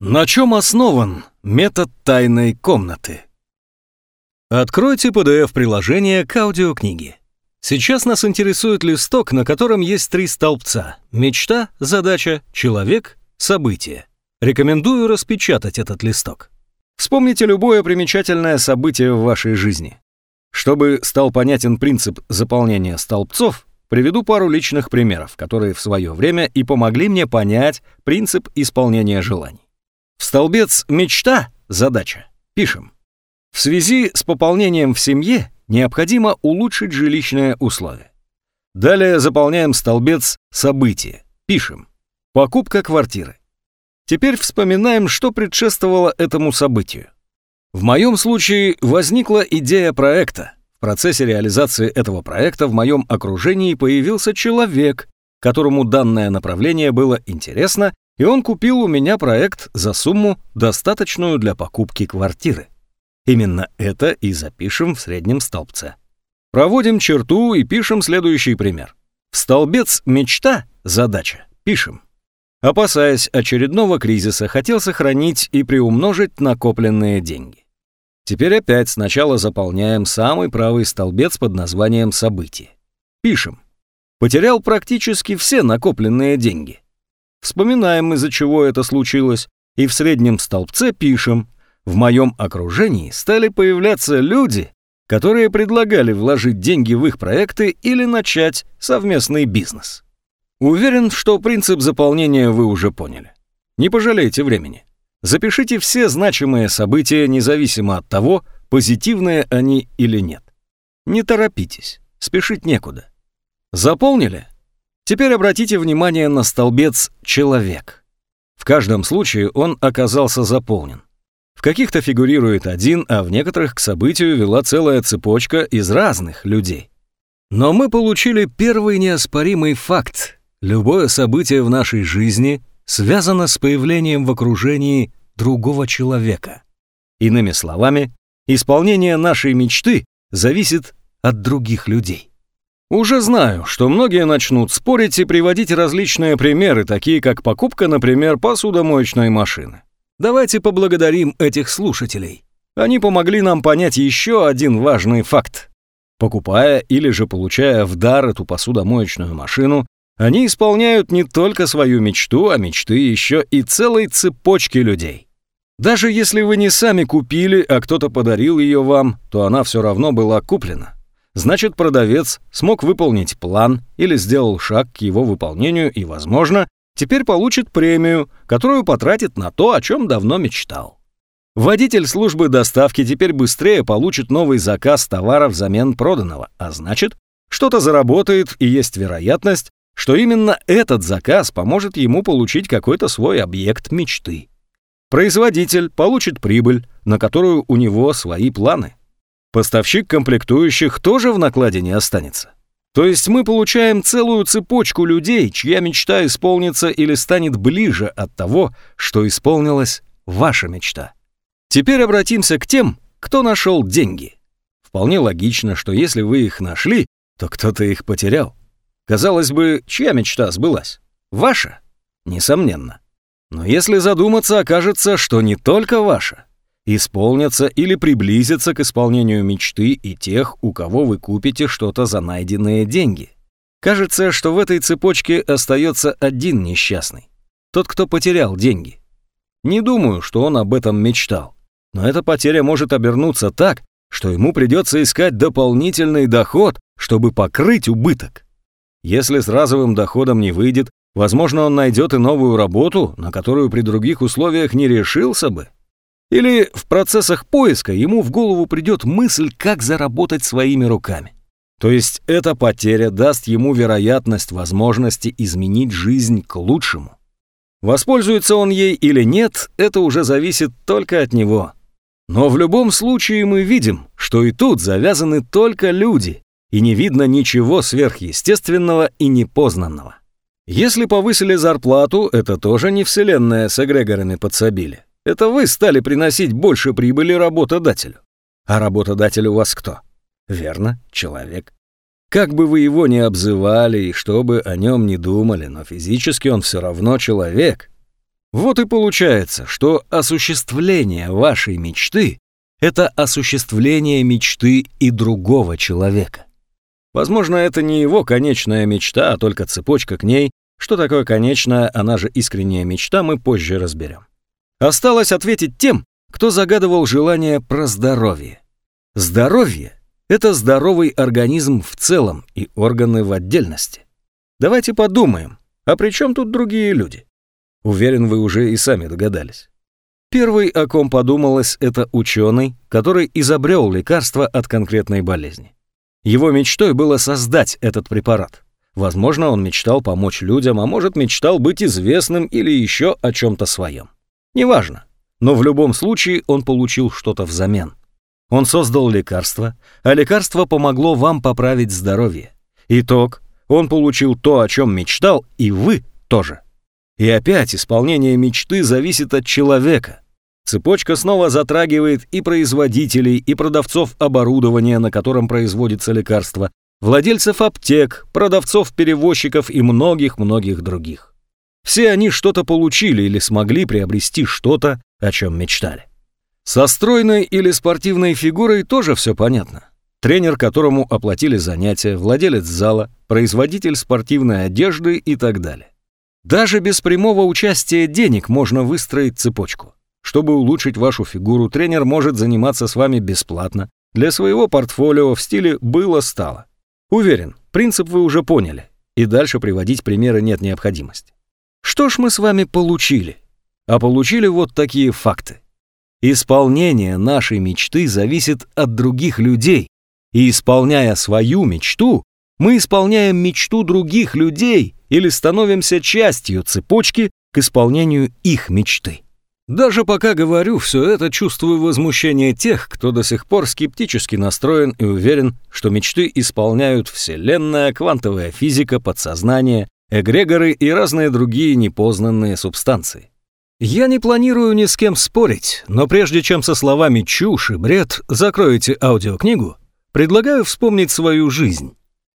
На чем основан метод тайной комнаты? Откройте PDF-приложение к аудиокниге. Сейчас нас интересует листок, на котором есть три столбца – мечта, задача, человек, событие. Рекомендую распечатать этот листок. Вспомните любое примечательное событие в вашей жизни. Чтобы стал понятен принцип заполнения столбцов, приведу пару личных примеров, которые в свое время и помогли мне понять принцип исполнения желаний. В столбец «Мечта» задача пишем. В связи с пополнением в семье необходимо улучшить жилищные условия. Далее заполняем столбец «События». Пишем. Покупка квартиры. Теперь вспоминаем, что предшествовало этому событию. В моем случае возникла идея проекта. В процессе реализации этого проекта в моем окружении появился человек, которому данное направление было интересно и он купил у меня проект за сумму, достаточную для покупки квартиры. Именно это и запишем в среднем столбце. Проводим черту и пишем следующий пример. В столбец «Мечта» задача пишем. Опасаясь очередного кризиса, хотел сохранить и приумножить накопленные деньги. Теперь опять сначала заполняем самый правый столбец под названием «Событие». Пишем. Потерял практически все накопленные деньги. Вспоминаем, из-за чего это случилось, и в среднем столбце пишем «В моем окружении стали появляться люди, которые предлагали вложить деньги в их проекты или начать совместный бизнес». Уверен, что принцип заполнения вы уже поняли. Не пожалейте времени. Запишите все значимые события, независимо от того, позитивные они или нет. Не торопитесь, спешить некуда. Заполнили? Теперь обратите внимание на столбец «человек». В каждом случае он оказался заполнен. В каких-то фигурирует один, а в некоторых к событию вела целая цепочка из разных людей. Но мы получили первый неоспоримый факт. Любое событие в нашей жизни связано с появлением в окружении другого человека. Иными словами, исполнение нашей мечты зависит от других людей. Уже знаю, что многие начнут спорить и приводить различные примеры, такие как покупка, например, посудомоечной машины. Давайте поблагодарим этих слушателей. Они помогли нам понять еще один важный факт. Покупая или же получая в дар эту посудомоечную машину, они исполняют не только свою мечту, а мечты еще и целой цепочки людей. Даже если вы не сами купили, а кто-то подарил ее вам, то она все равно была куплена. Значит, продавец смог выполнить план или сделал шаг к его выполнению и, возможно, теперь получит премию, которую потратит на то, о чем давно мечтал. Водитель службы доставки теперь быстрее получит новый заказ товара взамен проданного, а значит, что-то заработает и есть вероятность, что именно этот заказ поможет ему получить какой-то свой объект мечты. Производитель получит прибыль, на которую у него свои планы. Поставщик комплектующих тоже в накладе не останется. То есть мы получаем целую цепочку людей, чья мечта исполнится или станет ближе от того, что исполнилась ваша мечта. Теперь обратимся к тем, кто нашел деньги. Вполне логично, что если вы их нашли, то кто-то их потерял. Казалось бы, чья мечта сбылась? Ваша? Несомненно. Но если задуматься, окажется, что не только ваша исполнятся или приблизятся к исполнению мечты и тех, у кого вы купите что-то за найденные деньги. Кажется, что в этой цепочке остается один несчастный. Тот, кто потерял деньги. Не думаю, что он об этом мечтал. Но эта потеря может обернуться так, что ему придется искать дополнительный доход, чтобы покрыть убыток. Если с разовым доходом не выйдет, возможно, он найдет и новую работу, на которую при других условиях не решился бы. Или в процессах поиска ему в голову придет мысль, как заработать своими руками. То есть эта потеря даст ему вероятность возможности изменить жизнь к лучшему. Воспользуется он ей или нет, это уже зависит только от него. Но в любом случае мы видим, что и тут завязаны только люди, и не видно ничего сверхъестественного и непознанного. Если повысили зарплату, это тоже не вселенная с эгрегорами подсобили. Это вы стали приносить больше прибыли работодателю. А работодатель у вас кто? Верно, человек. Как бы вы его ни обзывали и что бы о нем ни думали, но физически он все равно человек. Вот и получается, что осуществление вашей мечты – это осуществление мечты и другого человека. Возможно, это не его конечная мечта, а только цепочка к ней. Что такое конечная, она же искренняя мечта, мы позже разберем. Осталось ответить тем, кто загадывал желание про здоровье. Здоровье – это здоровый организм в целом и органы в отдельности. Давайте подумаем, а при чем тут другие люди? Уверен, вы уже и сами догадались. Первый, о ком подумалось, это ученый, который изобрел лекарство от конкретной болезни. Его мечтой было создать этот препарат. Возможно, он мечтал помочь людям, а может, мечтал быть известным или еще о чем-то своем. Неважно. Но в любом случае он получил что-то взамен. Он создал лекарство, а лекарство помогло вам поправить здоровье. Итог он получил то, о чем мечтал, и вы тоже. И опять исполнение мечты зависит от человека. Цепочка снова затрагивает и производителей, и продавцов оборудования, на котором производится лекарство, владельцев аптек, продавцов-перевозчиков и многих-многих других. Все они что-то получили или смогли приобрести что-то, о чем мечтали. Со стройной или спортивной фигурой тоже все понятно тренер, которому оплатили занятия, владелец зала, производитель спортивной одежды и так далее. Даже без прямого участия денег можно выстроить цепочку. Чтобы улучшить вашу фигуру, тренер может заниматься с вами бесплатно, для своего портфолио в стиле «было-стало». Уверен, принцип вы уже поняли, и дальше приводить примеры нет необходимости. Что ж мы с вами получили? А получили вот такие факты. Исполнение нашей мечты зависит от других людей, и исполняя свою мечту, мы исполняем мечту других людей или становимся частью цепочки к исполнению их мечты. Даже пока говорю все это, чувствую возмущение тех, кто до сих пор скептически настроен и уверен, что мечты исполняют Вселенная, квантовая физика, подсознание, эгрегоры и разные другие непознанные субстанции. Я не планирую ни с кем спорить, но прежде чем со словами «чушь» и «бред» закроете аудиокнигу, Предлагаю вспомнить свою жизнь.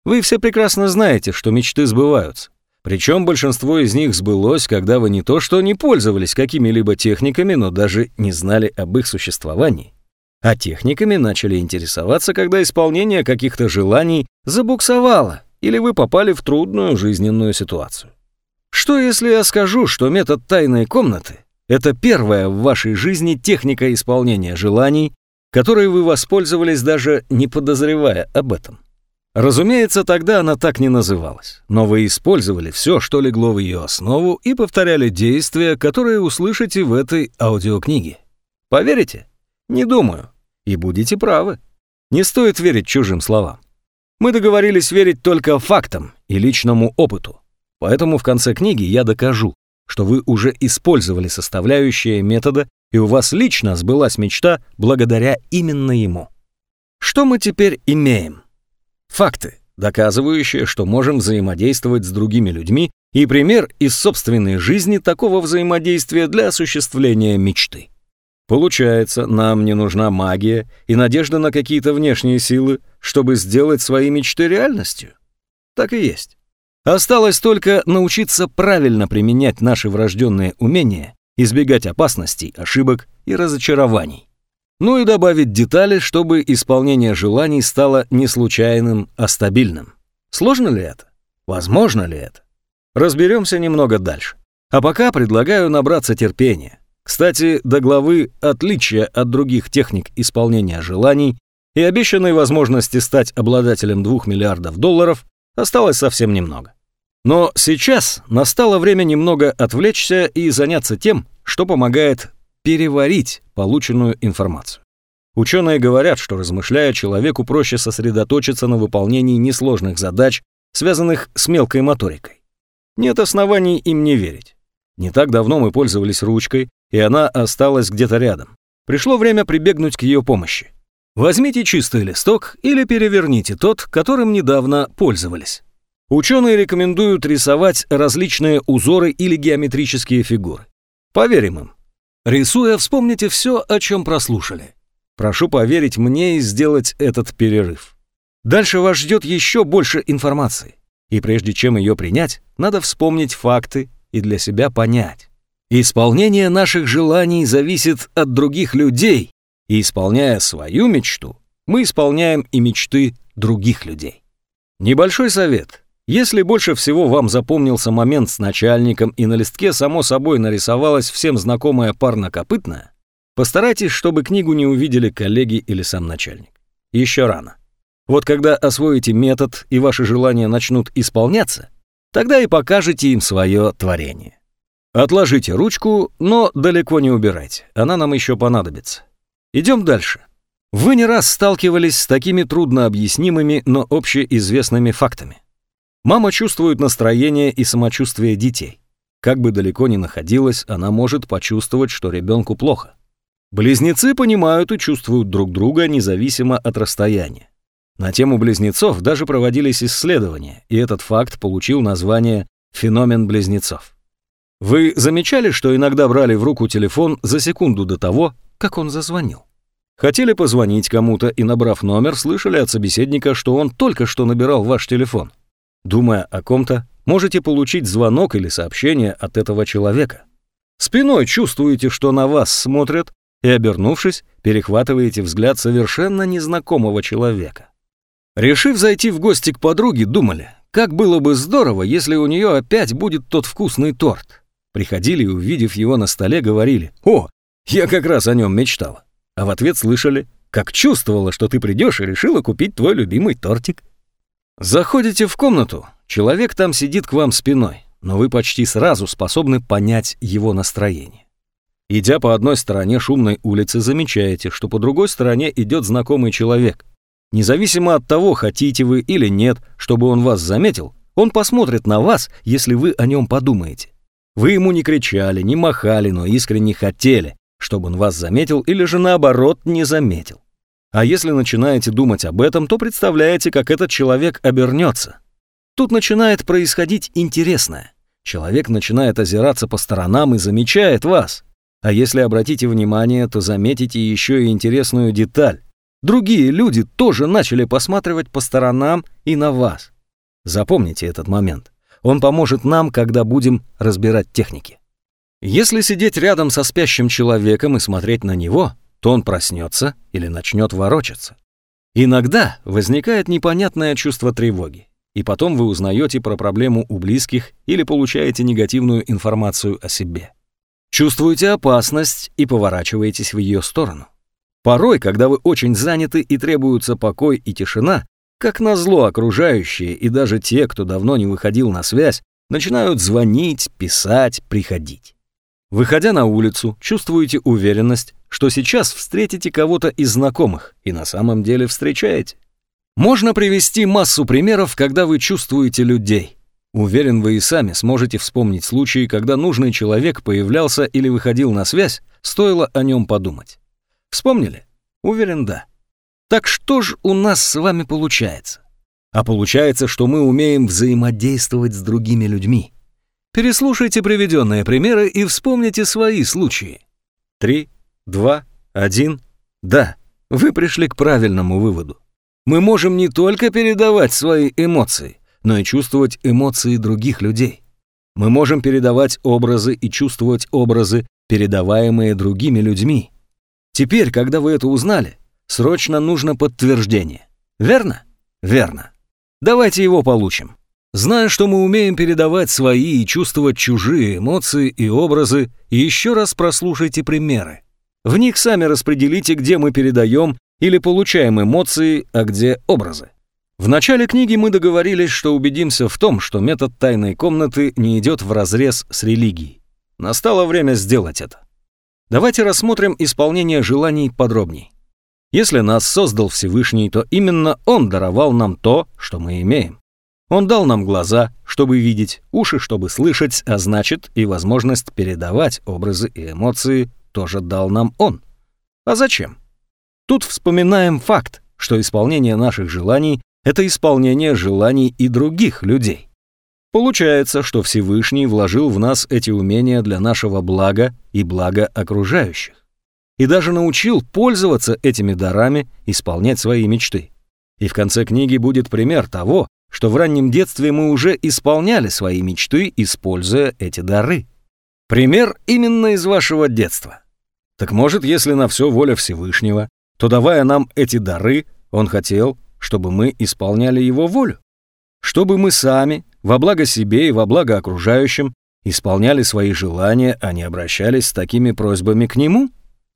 Вы все прекрасно знаете, что мечты сбываются. Причем большинство из них сбылось, когда вы не то что не пользовались какими-либо техниками, но даже не знали об их существовании. А техниками начали интересоваться, когда исполнение каких-то желаний забуксовало, или вы попали в трудную жизненную ситуацию. Что если я скажу, что метод тайной комнаты — это первая в вашей жизни техника исполнения желаний, которой вы воспользовались даже не подозревая об этом. Разумеется, тогда она так не называлась, но вы использовали все, что легло в ее основу, и повторяли действия, которые услышите в этой аудиокниге. Поверите? Не думаю. И будете правы. Не стоит верить чужим словам. Мы договорились верить только фактам и личному опыту. Поэтому в конце книги я докажу, что вы уже использовали составляющие метода и у вас лично сбылась мечта благодаря именно ему. Что мы теперь имеем? Факты, доказывающие, что можем взаимодействовать с другими людьми, и пример из собственной жизни такого взаимодействия для осуществления мечты. Получается, нам не нужна магия и надежда на какие-то внешние силы, чтобы сделать свои мечты реальностью? Так и есть. Осталось только научиться правильно применять наши врожденные умения избегать опасностей, ошибок и разочарований. Ну и добавить детали, чтобы исполнение желаний стало не случайным, а стабильным. Сложно ли это? Возможно ли это? Разберемся немного дальше. А пока предлагаю набраться терпения. Кстати, до главы «Отличия от других техник исполнения желаний» и обещанной возможности стать обладателем 2 миллиардов долларов осталось совсем немного. Но сейчас настало время немного отвлечься и заняться тем, что помогает переварить полученную информацию. Ученые говорят, что размышляя, человеку проще сосредоточиться на выполнении несложных задач, связанных с мелкой моторикой. Нет оснований им не верить. Не так давно мы пользовались ручкой, и она осталась где-то рядом. Пришло время прибегнуть к ее помощи. Возьмите чистый листок или переверните тот, которым недавно пользовались. Ученые рекомендуют рисовать различные узоры или геометрические фигуры. Поверим им. Рисуя, вспомните все, о чем прослушали. Прошу поверить мне и сделать этот перерыв. Дальше вас ждет еще больше информации. И прежде чем ее принять, надо вспомнить факты и для себя понять. Исполнение наших желаний зависит от других людей, и исполняя свою мечту, мы исполняем и мечты других людей. Небольшой совет. Если больше всего вам запомнился момент с начальником и на листке само собой нарисовалась всем знакомая парнокопытная, постарайтесь, чтобы книгу не увидели коллеги или сам начальник. Еще рано. Вот когда освоите метод и ваши желания начнут исполняться, тогда и покажете им свое творение. Отложите ручку, но далеко не убирайте, она нам еще понадобится. Идем дальше. Вы не раз сталкивались с такими труднообъяснимыми, но общеизвестными фактами. Мама чувствует настроение и самочувствие детей. Как бы далеко ни находилась, она может почувствовать, что ребенку плохо. Близнецы понимают и чувствуют друг друга независимо от расстояния. На тему близнецов даже проводились исследования, и этот факт получил название «феномен близнецов». Вы замечали, что иногда брали в руку телефон за секунду до того, как он зазвонил? Хотели позвонить кому-то и, набрав номер, слышали от собеседника, что он только что набирал ваш телефон. Думая о ком-то, можете получить звонок или сообщение от этого человека. Спиной чувствуете, что на вас смотрят, и, обернувшись, перехватываете взгляд совершенно незнакомого человека. Решив зайти в гости к подруге, думали, как было бы здорово, если у нее опять будет тот вкусный торт. Приходили и, увидев его на столе, говорили, «О, я как раз о нем мечтала». А в ответ слышали, как чувствовала, что ты придешь и решила купить твой любимый тортик. Заходите в комнату, человек там сидит к вам спиной, но вы почти сразу способны понять его настроение. Идя по одной стороне шумной улицы, замечаете, что по другой стороне идет знакомый человек – Независимо от того, хотите вы или нет, чтобы он вас заметил, он посмотрит на вас, если вы о нем подумаете. Вы ему не кричали, не махали, но искренне хотели, чтобы он вас заметил или же наоборот не заметил. А если начинаете думать об этом, то представляете, как этот человек обернется. Тут начинает происходить интересное. Человек начинает озираться по сторонам и замечает вас. А если обратите внимание, то заметите еще и интересную деталь. Другие люди тоже начали посматривать по сторонам и на вас. Запомните этот момент. Он поможет нам, когда будем разбирать техники. Если сидеть рядом со спящим человеком и смотреть на него, то он проснется или начнет ворочаться. Иногда возникает непонятное чувство тревоги, и потом вы узнаете про проблему у близких или получаете негативную информацию о себе. Чувствуете опасность и поворачиваетесь в ее сторону. Порой, когда вы очень заняты и требуются покой и тишина, как назло окружающие и даже те, кто давно не выходил на связь, начинают звонить, писать, приходить. Выходя на улицу, чувствуете уверенность, что сейчас встретите кого-то из знакомых, и на самом деле встречаете. Можно привести массу примеров, когда вы чувствуете людей. Уверен, вы и сами сможете вспомнить случаи, когда нужный человек появлялся или выходил на связь, стоило о нем подумать. Вспомнили? Уверен, да. Так что ж у нас с вами получается? А получается, что мы умеем взаимодействовать с другими людьми. Переслушайте приведенные примеры и вспомните свои случаи. Три, два, один. Да, вы пришли к правильному выводу. Мы можем не только передавать свои эмоции, но и чувствовать эмоции других людей. Мы можем передавать образы и чувствовать образы, передаваемые другими людьми. Теперь, когда вы это узнали, срочно нужно подтверждение. Верно? Верно. Давайте его получим. Зная, что мы умеем передавать свои и чувствовать чужие эмоции и образы, еще раз прослушайте примеры. В них сами распределите, где мы передаем или получаем эмоции, а где образы. В начале книги мы договорились, что убедимся в том, что метод тайной комнаты не идет вразрез с религией. Настало время сделать это. Давайте рассмотрим исполнение желаний подробней. Если нас создал Всевышний, то именно Он даровал нам то, что мы имеем. Он дал нам глаза, чтобы видеть, уши, чтобы слышать, а значит и возможность передавать образы и эмоции тоже дал нам Он. А зачем? Тут вспоминаем факт, что исполнение наших желаний – это исполнение желаний и других людей. Получается, что Всевышний вложил в нас эти умения для нашего блага и блага окружающих. И даже научил пользоваться этими дарами, исполнять свои мечты. И в конце книги будет пример того, что в раннем детстве мы уже исполняли свои мечты, используя эти дары. Пример именно из вашего детства. Так может, если на все воля Всевышнего, то давая нам эти дары, он хотел, чтобы мы исполняли его волю? Чтобы мы сами, во благо себе и во благо окружающим, исполняли свои желания, а не обращались с такими просьбами к нему?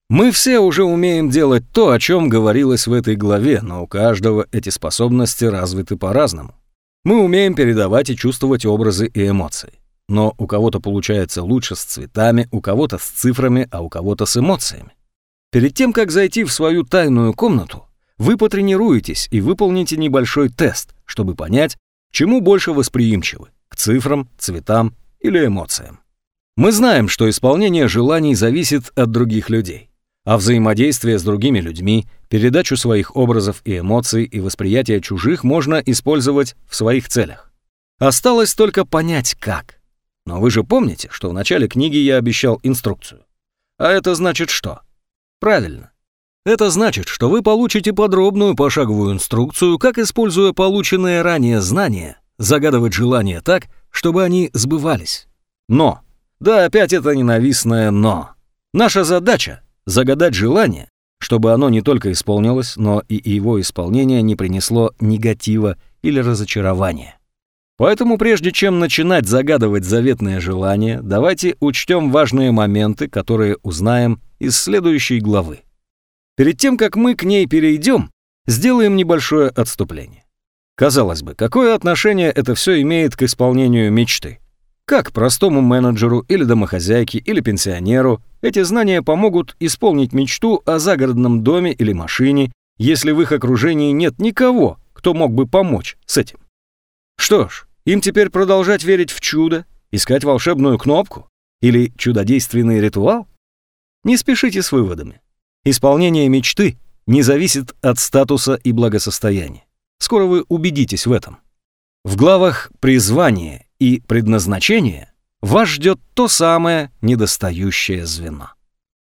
Мы все уже умеем делать то, о чем говорилось в этой главе, но у каждого эти способности развиты по-разному. Мы умеем передавать и чувствовать образы и эмоции. Но у кого-то получается лучше с цветами, у кого-то с цифрами, а у кого-то с эмоциями. Перед тем, как зайти в свою тайную комнату, вы потренируетесь и выполните небольшой тест, чтобы понять, чему больше восприимчивы – к цифрам, цветам или эмоциям. Мы знаем, что исполнение желаний зависит от других людей а взаимодействие с другими людьми, передачу своих образов и эмоций и восприятие чужих можно использовать в своих целях. Осталось только понять, как. Но вы же помните, что в начале книги я обещал инструкцию. А это значит что? Правильно. Это значит, что вы получите подробную пошаговую инструкцию, как, используя полученные ранее знания, загадывать желания так, чтобы они сбывались. Но, да опять это ненавистное «но». Наша задача загадать желание, чтобы оно не только исполнилось, но и его исполнение не принесло негатива или разочарования. Поэтому прежде чем начинать загадывать заветное желание, давайте учтем важные моменты, которые узнаем из следующей главы. Перед тем, как мы к ней перейдем, сделаем небольшое отступление. Казалось бы, какое отношение это все имеет к исполнению мечты? Как простому менеджеру или домохозяйке или пенсионеру эти знания помогут исполнить мечту о загородном доме или машине, если в их окружении нет никого, кто мог бы помочь с этим. Что ж, им теперь продолжать верить в чудо, искать волшебную кнопку или чудодейственный ритуал? Не спешите с выводами. Исполнение мечты не зависит от статуса и благосостояния. Скоро вы убедитесь в этом. В главах «Призвание» и «Предназначение» вас ждет то самое недостающее звено.